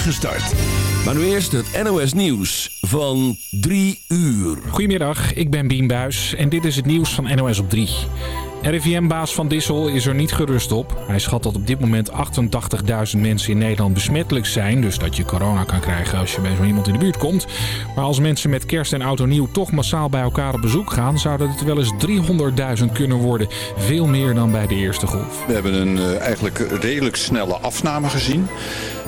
start. Maar nu eerst het NOS Nieuws van 3 uur. Goedemiddag, ik ben Bien Buis en dit is het nieuws van NOS op 3. RIVM-baas Van Dissel is er niet gerust op. Hij schat dat op dit moment 88.000 mensen in Nederland besmettelijk zijn. Dus dat je corona kan krijgen als je bij zo iemand in de buurt komt. Maar als mensen met kerst en oud en nieuw toch massaal bij elkaar op bezoek gaan... zouden het wel eens 300.000 kunnen worden. Veel meer dan bij de eerste golf. We hebben een uh, eigenlijk redelijk snelle afname gezien.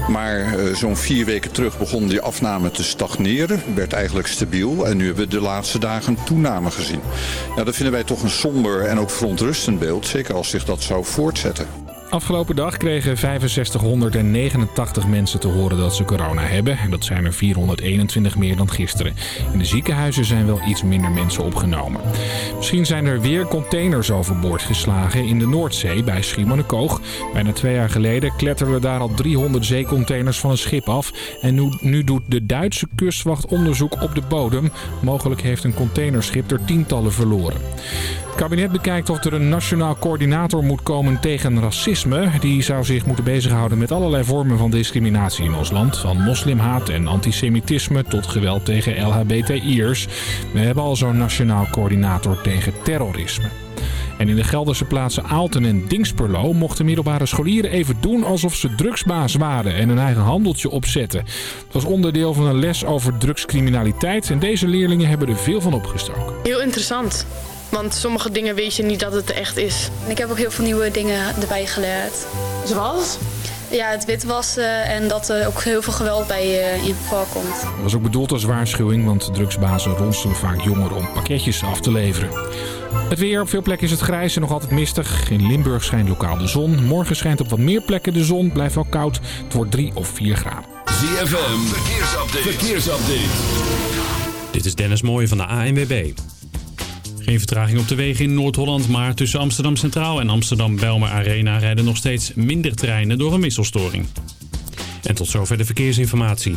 Maar uh, zo'n vier weken terug begon die afname te stagneren. Werd eigenlijk stabiel. En nu hebben we de laatste dagen een toename gezien. Nou, dat vinden wij toch een somber en ook verontrustend beeld. Zeker als zich dat zou voortzetten. Afgelopen dag kregen 6589 mensen te horen dat ze corona hebben. En dat zijn er 421 meer dan gisteren. In de ziekenhuizen zijn wel iets minder mensen opgenomen. Misschien zijn er weer containers overboord geslagen in de Noordzee bij Schiermonnikoog. Bijna twee jaar geleden kletterden daar al 300 zeecontainers van een schip af. En nu, nu doet de Duitse kustwacht onderzoek op de bodem. Mogelijk heeft een containerschip er tientallen verloren. Het kabinet bekijkt of er een nationaal coördinator moet komen tegen racisme. Die zou zich moeten bezighouden met allerlei vormen van discriminatie in ons land. Van moslimhaat en antisemitisme tot geweld tegen LHBTI'ers. We hebben al zo'n nationaal coördinator tegen terrorisme. En in de Gelderse plaatsen Aalten en Dingsperlo mochten middelbare scholieren even doen alsof ze drugsbaas waren en een eigen handeltje opzetten. Dat was onderdeel van een les over drugscriminaliteit en deze leerlingen hebben er veel van opgestoken. Heel interessant. Want sommige dingen weet je niet dat het echt is. En ik heb ook heel veel nieuwe dingen erbij geleerd. Zoals? Ja, het witwassen en dat er ook heel veel geweld bij in voorkomt. Dat was ook bedoeld als waarschuwing, want drugsbazen ronselen vaak jongeren om pakketjes af te leveren. Het weer, op veel plekken is het grijs en nog altijd mistig. In Limburg schijnt lokaal de zon. Morgen schijnt op wat meer plekken de zon. Blijft wel koud. Het wordt 3 of 4 graden. ZFM, verkeersupdate. verkeersupdate. Dit is Dennis Mooij van de ANWB. Geen vertraging op de wegen in Noord-Holland, maar tussen Amsterdam Centraal en Amsterdam Belmer Arena rijden nog steeds minder treinen door een wisselstoring. En tot zover de verkeersinformatie.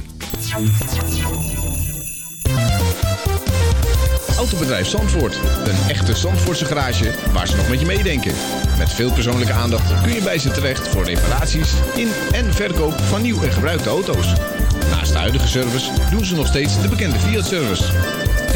Autobedrijf Zandvoort. Een echte Zandvoortse garage waar ze nog met je meedenken. Met veel persoonlijke aandacht kun je bij ze terecht voor reparaties in en verkoop van nieuw en gebruikte auto's. Naast de huidige service doen ze nog steeds de bekende Fiat-service.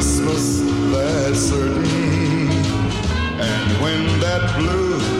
Christmas, that's certain. And when that blue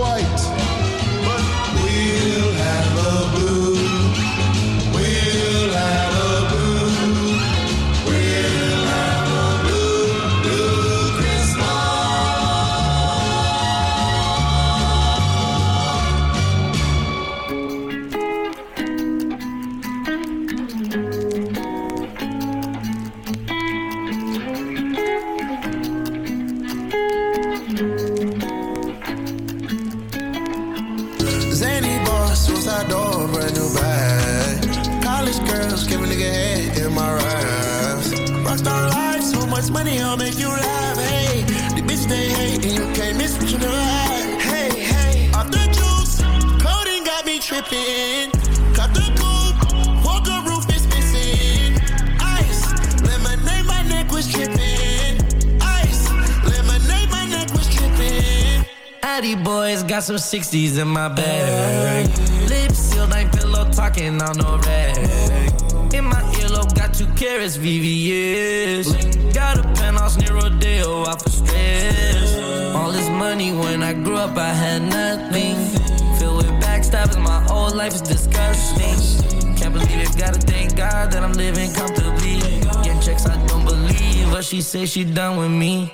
Addy boys got some 60s in my bag. Lips sealed, ain't pillow talking on no rag. In my earlobe, got two carats, VVS. Got a penthouse near Rodeo, off of stress. All this money when I grew up, I had nothing. Filled with backstabbers, my whole life is disgusting. Can't believe it, gotta thank God that I'm living comfortably. Getting checks, I don't believe, but she say she done with me.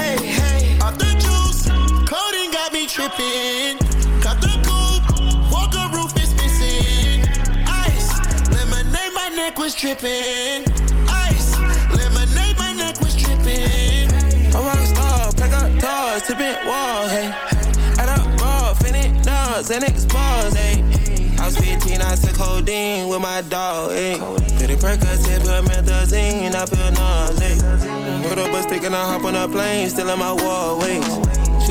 tripping. Cut the coupe, walker roof is missing. Ice, lemonade, my neck was tripping. Ice, lemonade, my neck was tripping. A rock star, pack up doors, tipping walls, hey. Add up raw, finish nuts, and expose, hey. I was 15, I took codeine with my dog, ayy. Pretty Percocet, put methazine, I feel nauseous. Put up a stick and I hop on a plane, still in my wall, wait.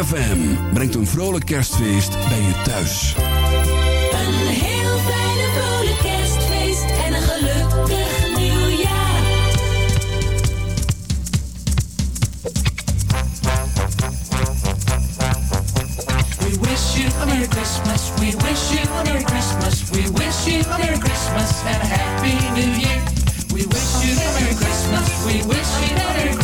ZFM brengt een vrolijk kerstfeest bij je thuis. Een heel fijne vrolijk kerstfeest en een gelukkig nieuwjaar. We wish you a Merry Christmas. We wish you a Merry Christmas. We wish you a Merry Christmas and a Happy New Year. We wish you a Merry Christmas. We wish you a Merry Christmas.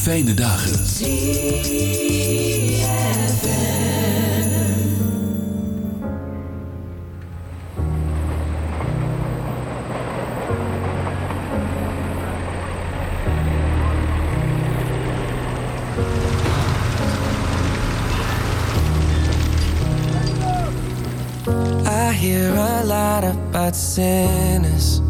Fijne dagen. I hear a lot about sinners.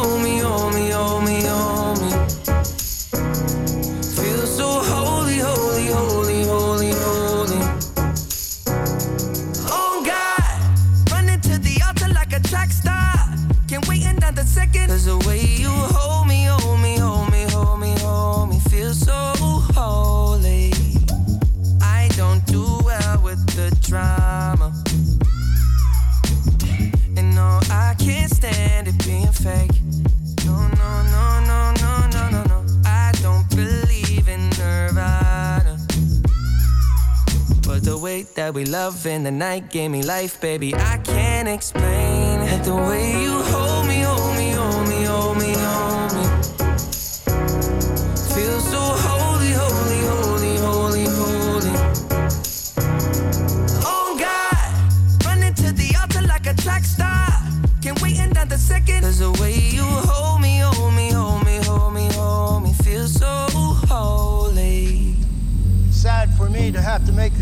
can't stand it being fake. No, no, no, no, no, no, no, no. I don't believe in Nirvana. But the way that we love in the night gave me life, baby. I can't explain it. The way you hold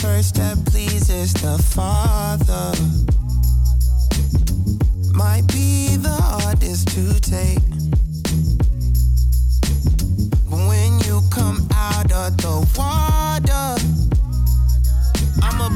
first that pleases the Father might be the hardest to take. But when you come out of the water,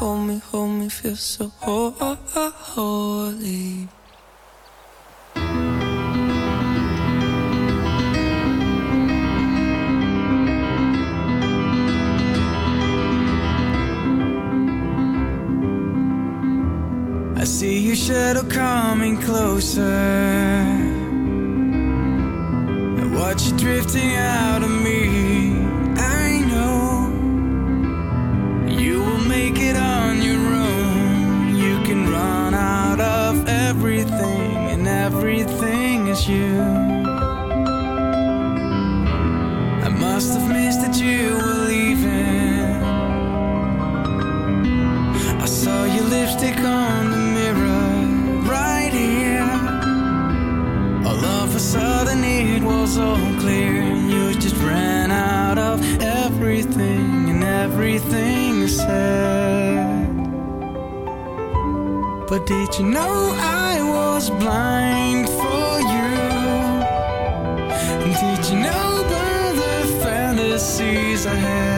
hold me, hold me, feel so holy. I see your shadow coming closer. I watch you drifting out of me. But did you know I was blind for you? Did you know by the fantasies I had?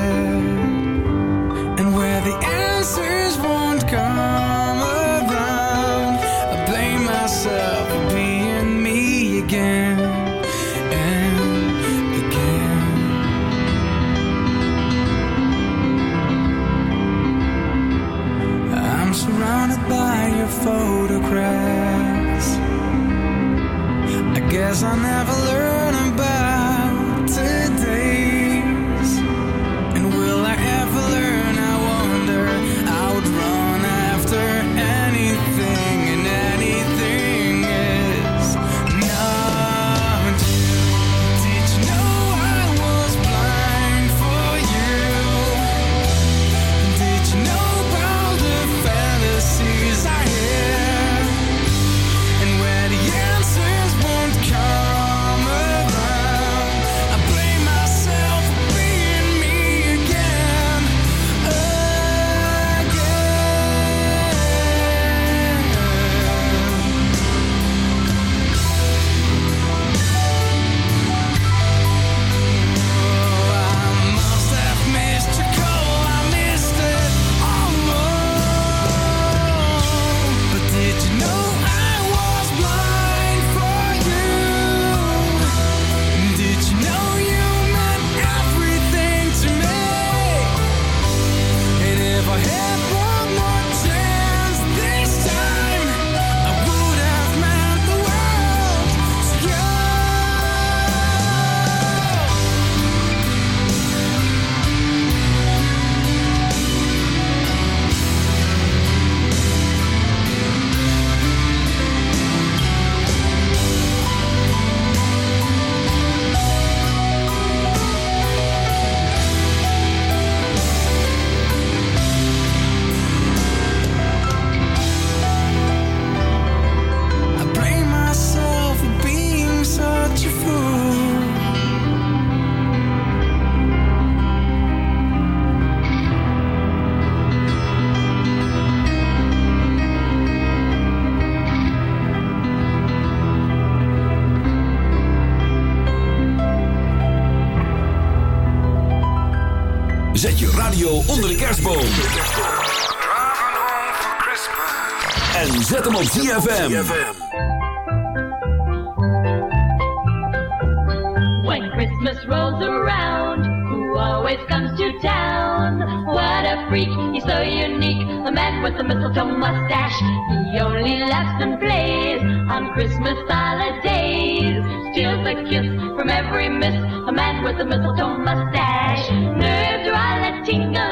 I'll never op ZFM. When Christmas rolls around, who always comes to town? What a freak, he's so unique, the man with the mistletoe mustache. He only laughs and plays on Christmas holidays. Steals a kiss from every miss, a man with a mistletoe mustache. Nerves are all a tingle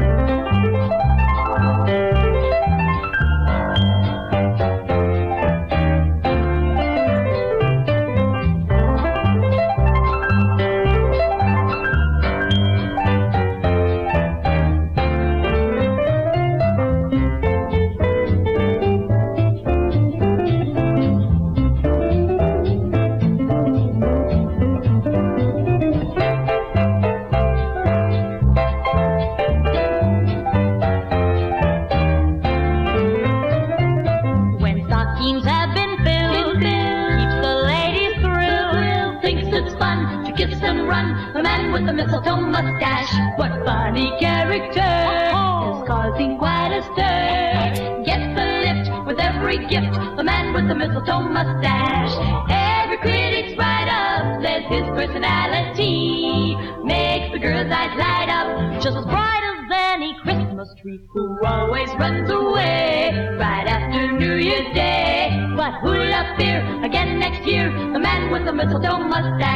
picture is causing quite a stir. Get the lift with every gift, the man with the mistletoe mustache. Every critic's write-up says his personality makes the girls' eyes light up just as bright as any Christmas tree. Who always runs away right after New Year's Day. But who'll appear again next year? The man with the mistletoe mustache.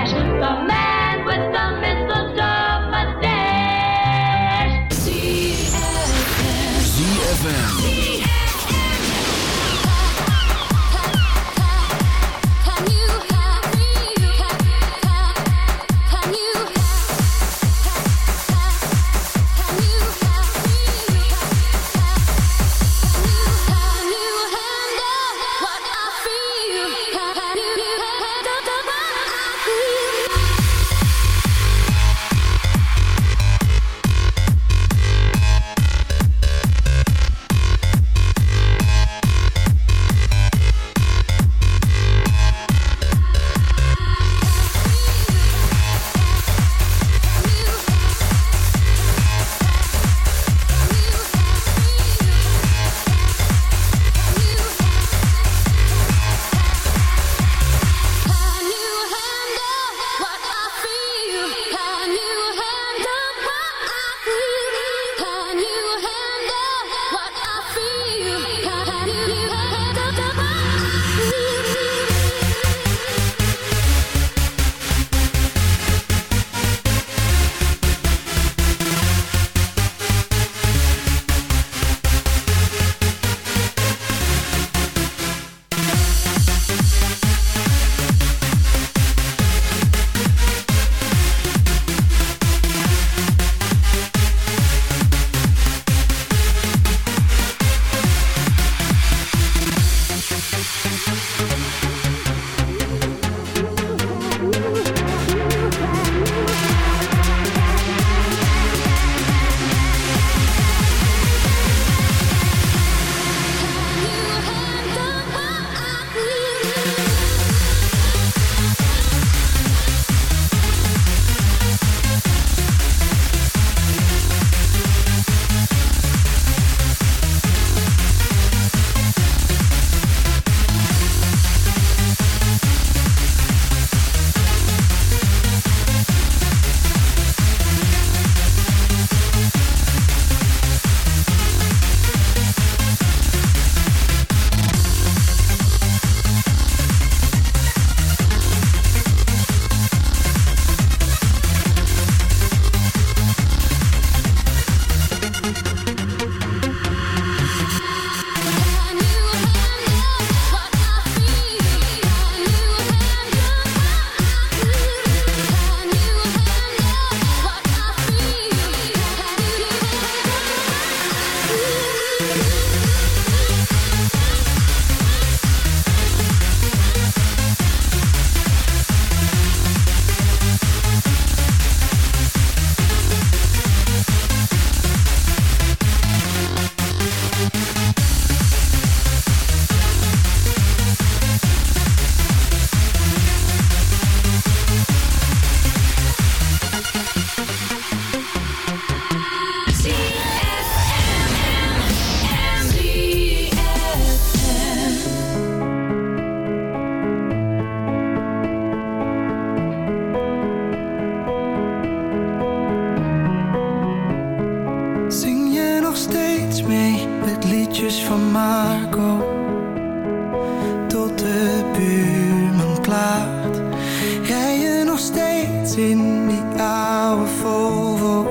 powerful.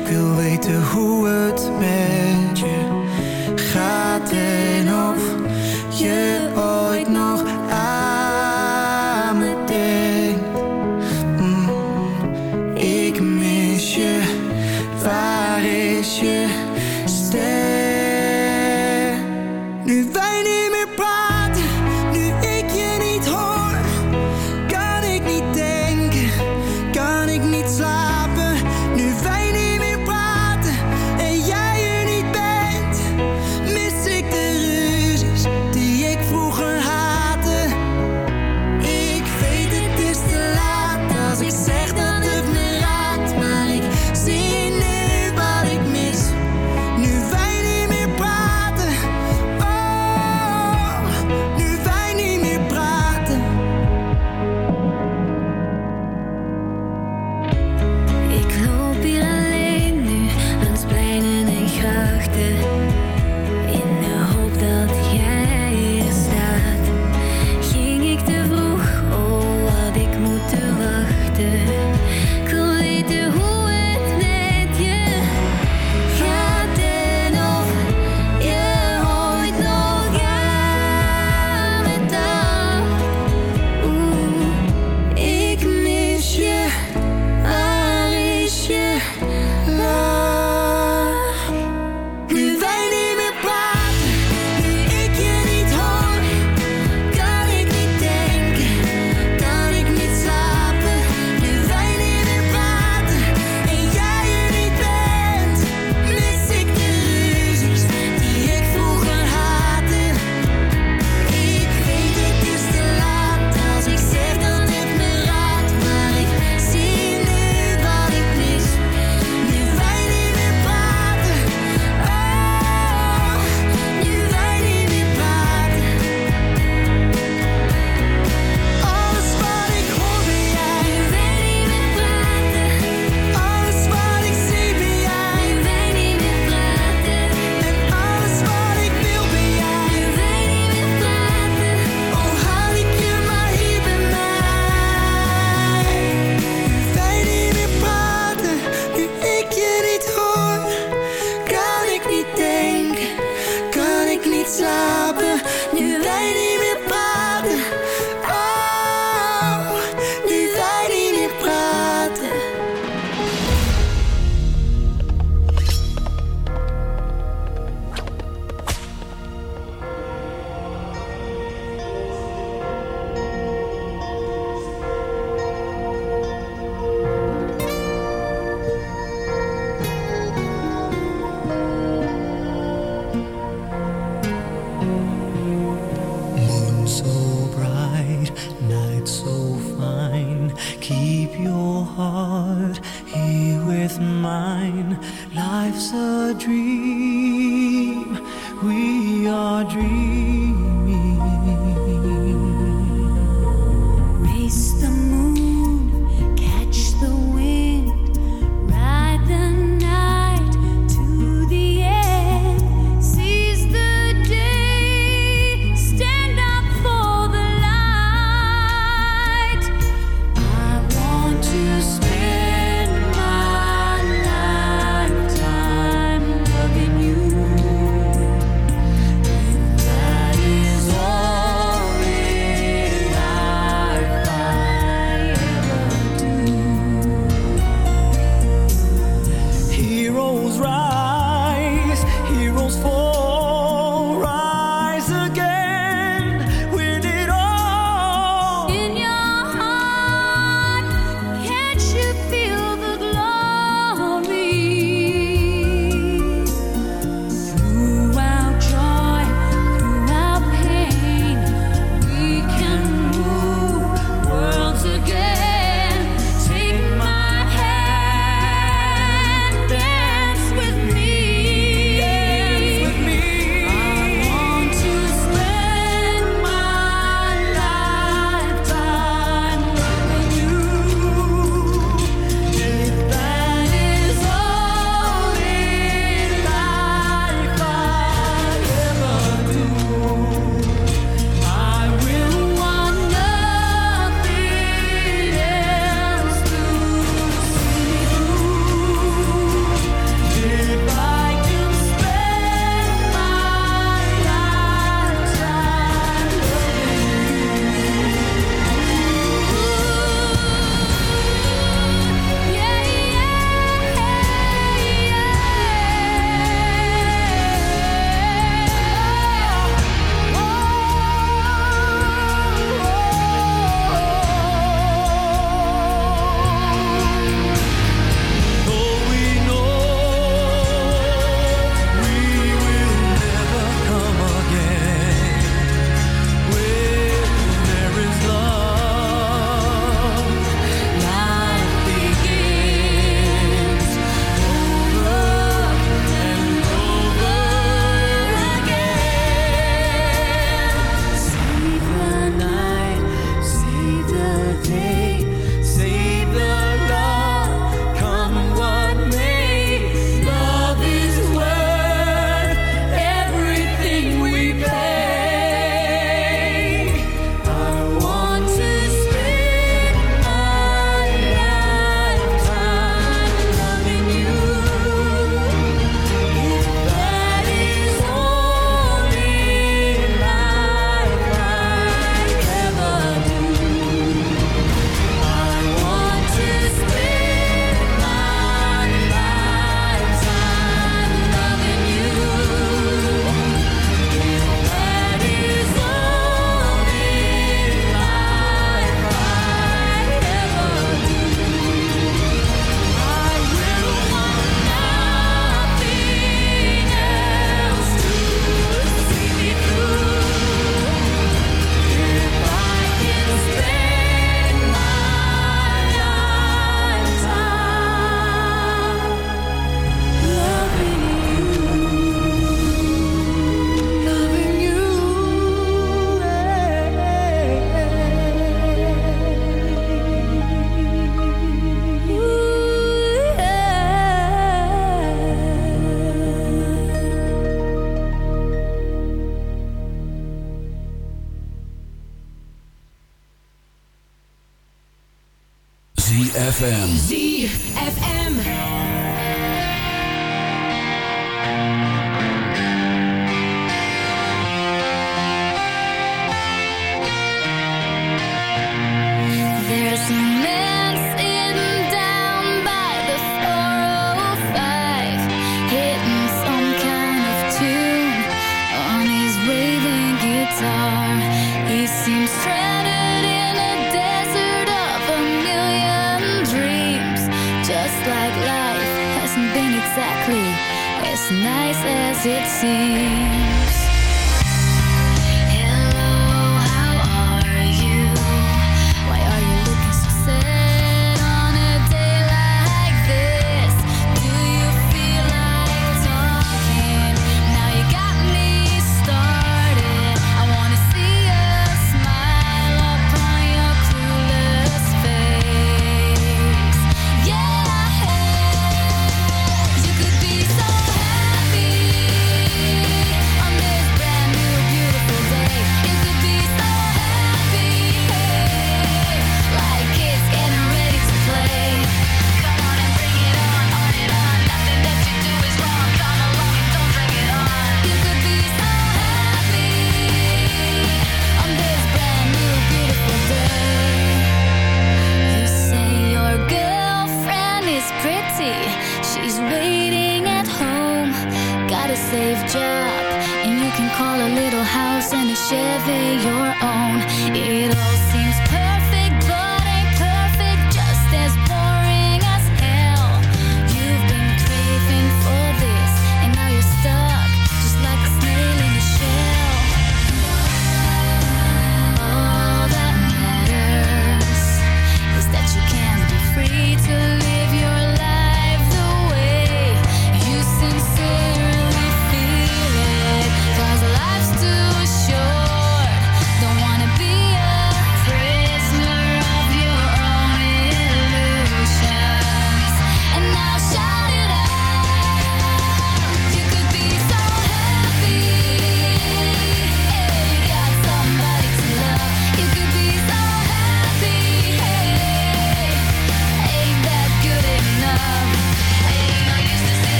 Ik wil weten hoe het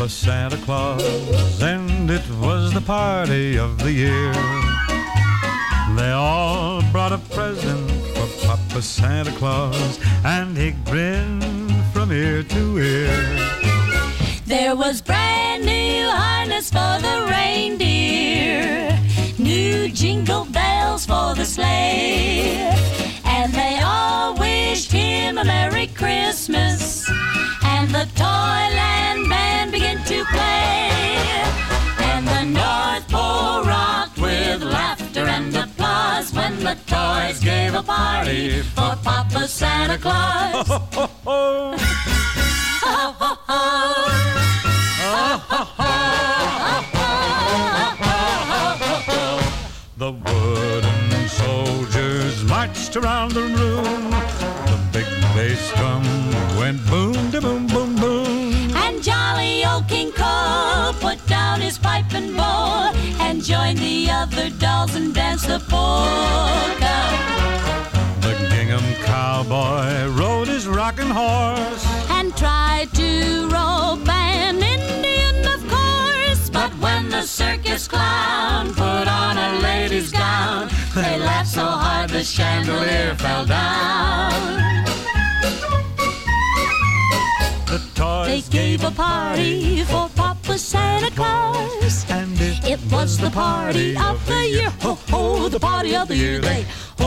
for Santa Claus, and it was the party of the year. They all brought a present for Papa Santa Claus, and he grinned from ear to ear. There was bread. party for Papa Santa Claus. The wooden soldiers marched around the room. The big bass drum went boom, de boom, boom, boom. And jolly old King Cole put down his pipe and bowl and joined the other dolls and danced the polka. Cowboy rode his rocking horse and tried to rope an Indian, of course. But when the circus clown put on a lady's gown, they laughed so hard the chandelier fell down. The toys they gave a party for Papa Santa Claus, and it, it was the party of the year. Ho ho, the party of the year. They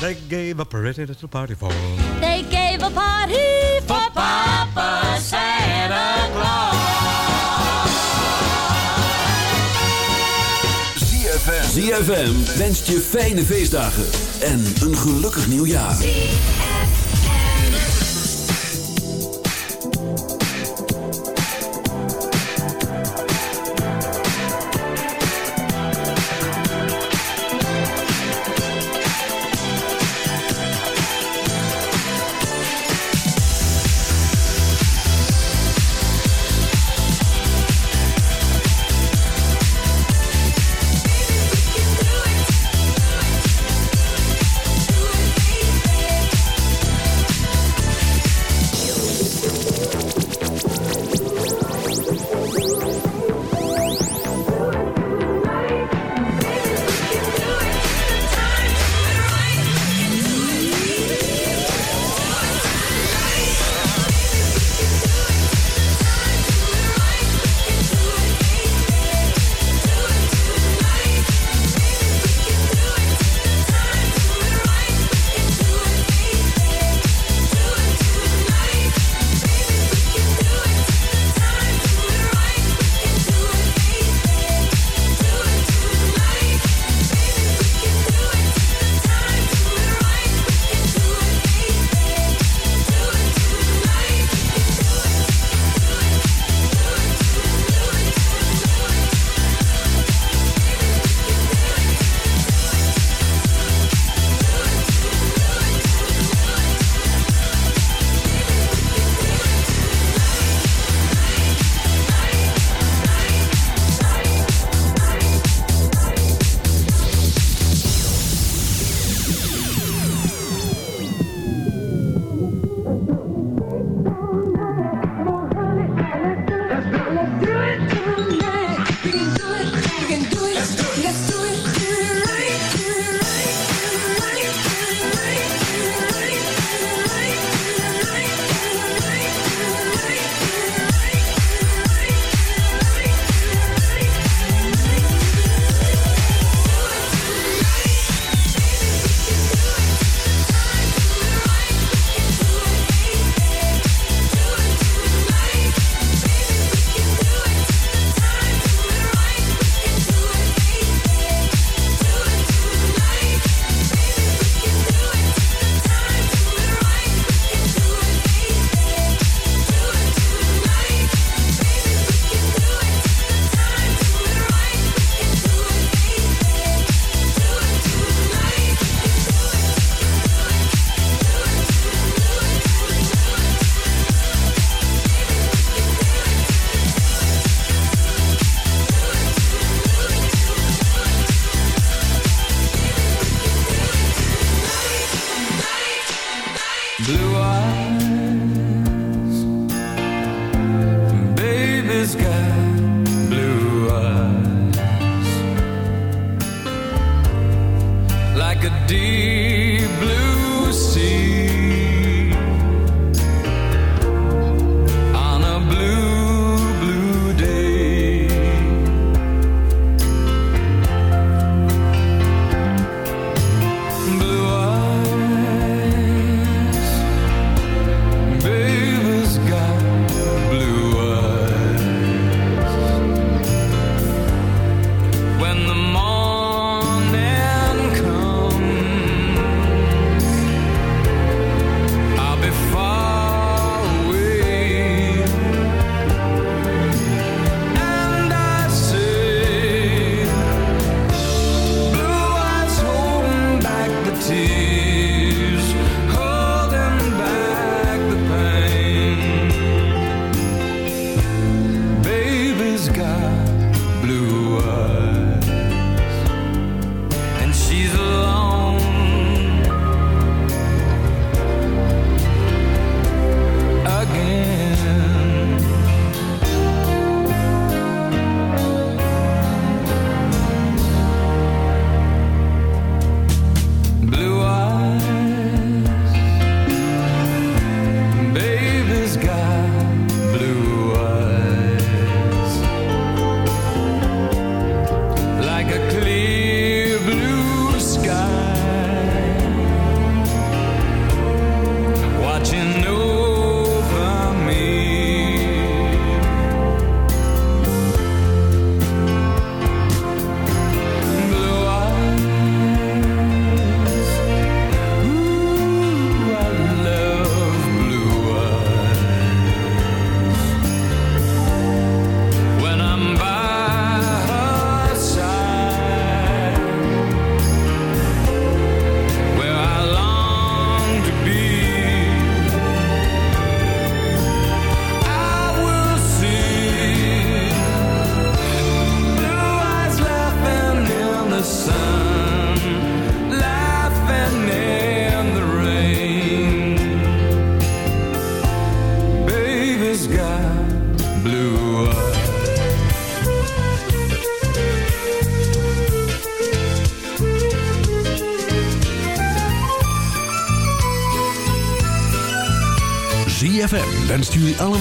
They gave a pretty little party for They gave a party for Papa Santa Claus. ZFM. ZFM wenst je fijne feestdagen en een gelukkig nieuwjaar.